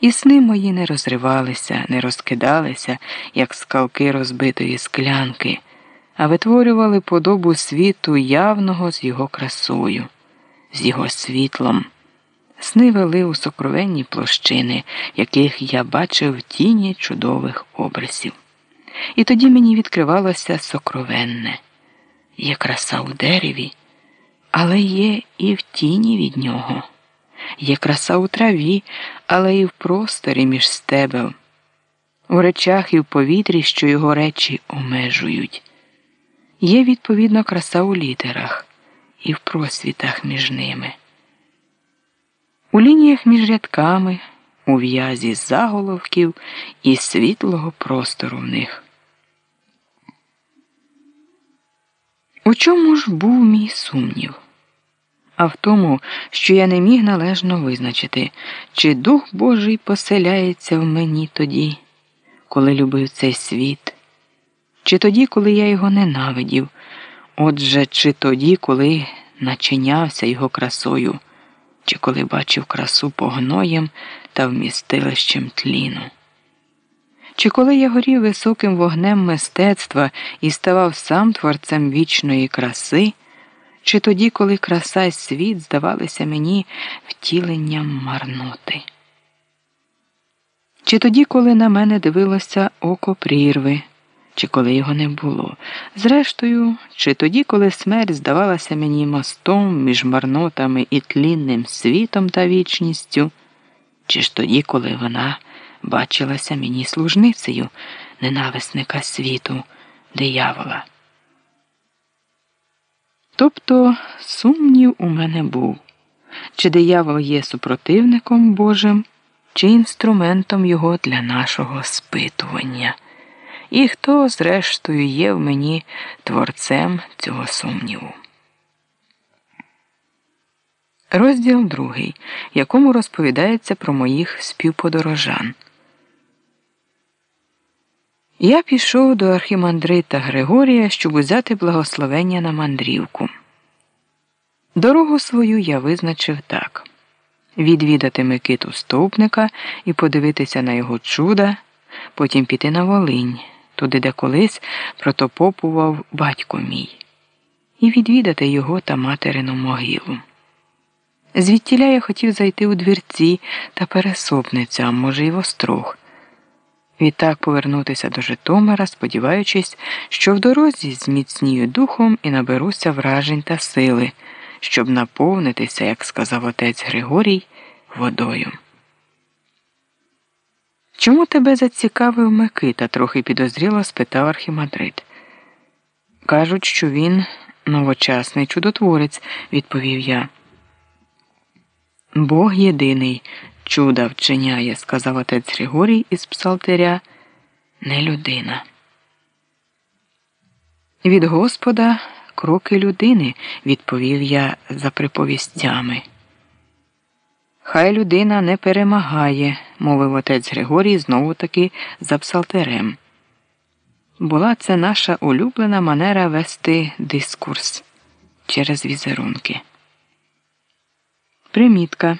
І сни мої не розривалися, не розкидалися, як скалки розбитої склянки, а витворювали подобу світу явного з його красою, з його світлом. Сни вели у сокровенні площини, яких я бачив тіні чудових образів. І тоді мені відкривалося сокровенне. Є краса у дереві, але є і в тіні від нього. Є краса у траві, але і в просторі між стебел, у речах і в повітрі, що його речі омежують. Є, відповідно, краса у літерах і в просвітах між ними. У лініях між рядками, у в'язі заголовків і світлого простору в них. У чому ж був мій сумнів? А в тому, що я не міг належно визначити, чи Дух Божий поселяється в мені тоді, коли любив цей світ, чи тоді, коли я його ненавидів, отже, чи тоді, коли начинявся його красою, чи коли бачив красу погноєм та вмістилищем тліну. Чи коли я горів високим вогнем мистецтва і ставав сам творцем вічної краси, чи тоді, коли краса й світ здавалися мені втіленням марноти? Чи тоді, коли на мене дивилося око прірви, чи коли його не було? Зрештою, чи тоді, коли смерть здавалася мені мостом між марнотами і тлінним світом та вічністю, чи ж тоді, коли вона бачилася мені служницею ненависника світу, диявола. Тобто сумнів у мене був, чи диявол є супротивником Божим, чи інструментом його для нашого спитування, і хто, зрештою, є в мені творцем цього сумніву. Розділ другий, якому розповідається про моїх співподорожан. Я пішов до архімандрита Григорія, щоб узяти благословення на мандрівку. Дорогу свою я визначив так відвідати Микиту стовпника і подивитися на його чуда, потім піти на Волинь, туди, де колись протопопував батько мій, і відвідати його та материну могилу. Звідтіля я хотів зайти у двірці та пересопницю, а може, й в острог. Відтак повернутися до Житомира, сподіваючись, що в дорозі зміцнію духом і наберуся вражень та сили, щоб наповнитися, як сказав отець Григорій, водою. Чому тебе зацікавив Микита? трохи підозріло спитав архімандрит. Кажуть, що він новочасний чудотворець, відповів я. Бог єдиний чуда вчиняє, сказав отець Григорій із псалтиря, не людина. Від Господа кроки людини, відповів я за приповістями. Хай людина не перемагає, мовив отець Григорій знову таки за псалтерем. Була це наша улюблена манера вести дискурс через візерунки. Примітка.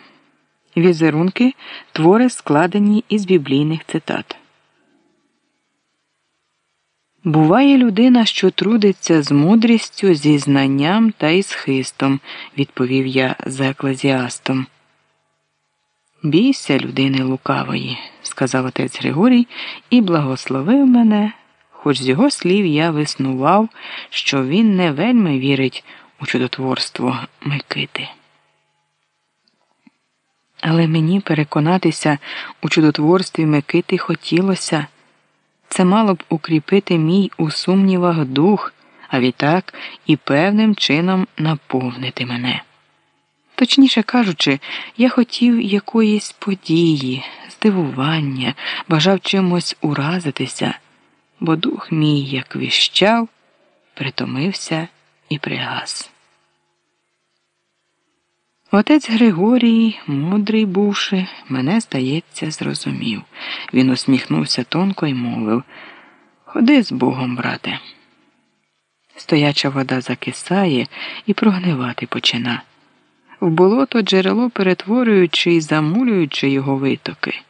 Візерунки твори складені із біблійних цитат. Буває людина, що трудиться з мудрістю, зі знанням та із хистом, відповів я за еклезіастом. Бійся людини лукавої, сказав отець Григорій і благословив мене, хоч з його слів я виснував, що він не вельми вірить у чудотворство Микити. Але мені переконатися у чудотворстві Микити хотілося. Це мало б укріпити мій у сумнівах дух, а відтак і певним чином наповнити мене. Точніше кажучи, я хотів якоїсь події, здивування, бажав чимось уразитися, бо дух мій, як віщав, притомився і пригас. Отець Григорій, мудрий бувши, мене, здається, зрозумів. Він усміхнувся тонко і мовив Ходи з Богом, брате. Стояча вода закисає і прогнивати почина. В болото джерело перетворюючи і замулюючи його витоки.